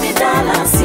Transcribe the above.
me dollars.